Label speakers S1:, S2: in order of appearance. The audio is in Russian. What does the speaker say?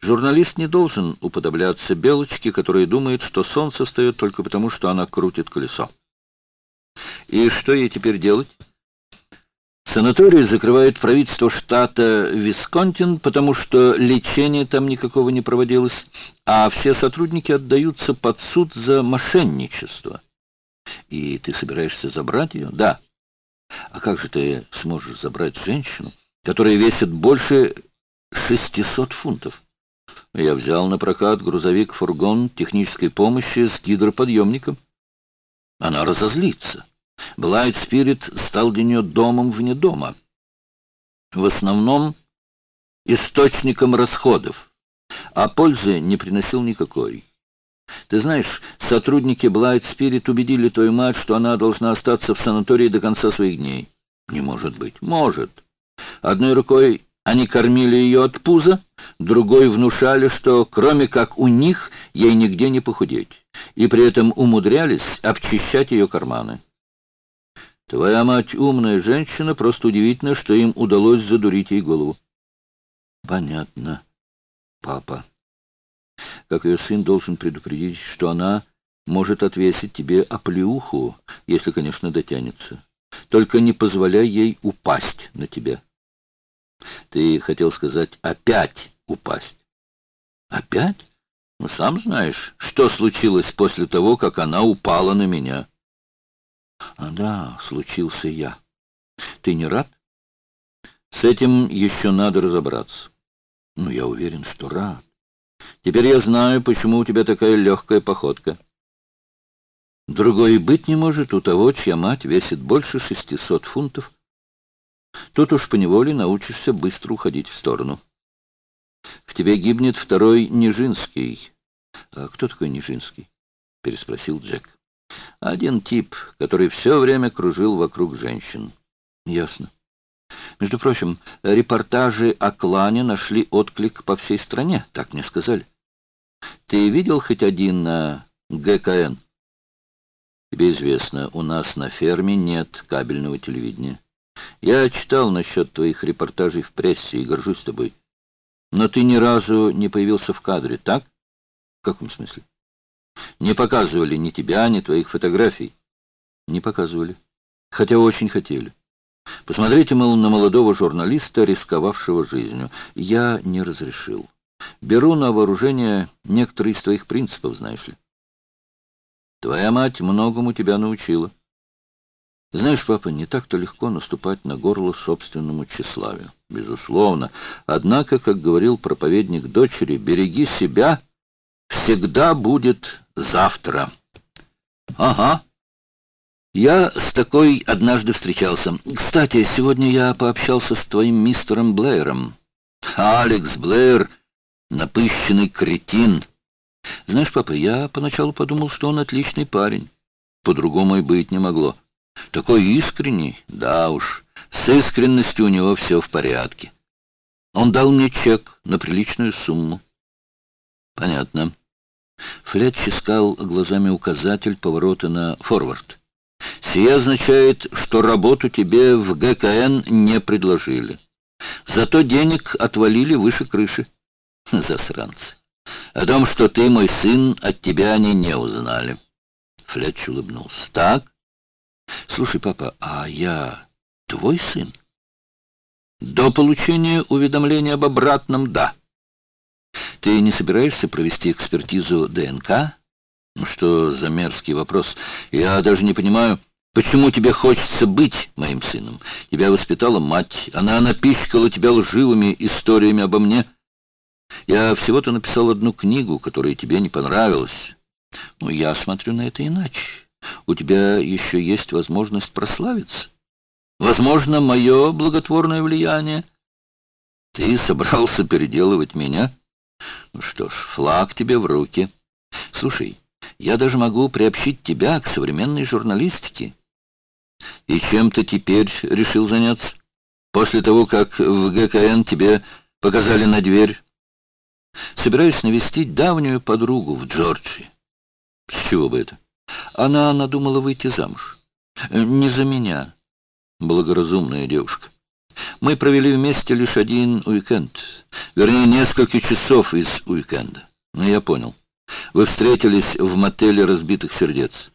S1: Журналист не должен уподобляться белочке, которая думает, что солнце встает только потому, что она крутит колесо. И что ей теперь делать? Санаторий закрывает правительство штата Висконтин, потому что лечения там никакого не проводилось, а все сотрудники отдаются под суд за мошенничество. И ты собираешься забрать ее? Да. А как же ты сможешь забрать женщину, которая весит больше 600 фунтов? Я взял на прокат грузовик-фургон технической помощи с гидроподъемником. Она разозлится. Блайт Спирит стал для нее домом вне дома. В основном источником расходов, а пользы не приносил никакой. Ты знаешь, сотрудники Блайт Спирит убедили твою мать, что она должна остаться в санатории до конца своих дней. Не может быть. Может. Одной рукой они кормили ее от пуза, другой внушали, что кроме как у них ей нигде не похудеть, и при этом умудрялись обчищать ее карманы. Твоя мать умная женщина, просто удивительно, что им удалось задурить ей голову. Понятно, папа. Как ее сын должен предупредить, что она может отвесить тебе оплеуху, если, конечно, дотянется. Только не позволяй ей упасть на тебя. Ты хотел сказать «опять упасть». Опять? Ну, сам знаешь, что случилось после того, как она упала на меня. А да, случился я. Ты не рад? С этим еще надо разобраться. Ну, я уверен, что рад. Теперь я знаю, почему у тебя такая легкая походка. Другой быть не может у того, чья мать весит больше шестисот фунтов. Тут уж поневоле научишься быстро уходить в сторону. В тебе гибнет второй Нижинский. А кто такой Нижинский? Переспросил Джек. Один тип, который все время кружил вокруг женщин. Ясно. Между прочим, репортажи о клане нашли отклик по всей стране, так мне сказали. Ты видел хоть один на ГКН? Тебе известно, у нас на ферме нет кабельного телевидения. Я читал насчет твоих репортажей в прессе и горжусь тобой. Но ты ни разу не появился в кадре, так? В каком смысле? Не показывали ни тебя, ни твоих фотографий. Не показывали. Хотя очень хотели. Посмотрите, мол, на молодого журналиста, рисковавшего жизнью. Я не разрешил. Беру на вооружение некоторые из твоих принципов, знаешь ли. Твоя мать многому тебя научила. Знаешь, папа, не так-то легко наступать на горло собственному тщеславию. Безусловно. Однако, как говорил проповедник дочери, береги себя всегда будет завтра. Ага. Я с такой однажды встречался. Кстати, сегодня я пообщался с твоим мистером Блэером. Алекс Блэер — напыщенный кретин. Знаешь, папа, я поначалу подумал, что он отличный парень. По-другому и быть не могло. Такой искренний, да уж, с искренностью у него все в порядке. Он дал мне чек на приличную сумму. Понятно. Флетч искал глазами указатель поворота на форвард. Сие означает, что работу тебе в ГКН не предложили. Зато денег отвалили выше крыши. Засранцы. О том, что ты мой сын, от тебя они не узнали. Флетч улыбнулся. Так? Слушай, папа, а я твой сын? До получения уведомления об обратном — да. Ты не собираешься провести экспертизу ДНК? Ну, что за мерзкий вопрос? Я даже не понимаю, почему тебе хочется быть моим сыном. Тебя воспитала мать, она напичкала тебя лживыми историями обо мне. Я всего-то написал одну книгу, которая тебе не понравилась. Ну, я смотрю на это иначе. У тебя еще есть возможность прославиться. Возможно, мое благотворное влияние. Ты собрался переделывать меня? Ну что ж, флаг тебе в руки. Слушай, я даже могу приобщить тебя к современной журналистике. И чем ты теперь решил заняться? После того, как в ГКН тебе показали на дверь. Собираюсь навестить давнюю подругу в Джорджии. С чего бы это? Она надумала выйти замуж. Не за меня. Благоразумная девушка. Мы провели вместе лишь один уикенд. Вернее, несколько часов из уикенда. Ну, я понял. Вы встретились в мотеле разбитых сердец.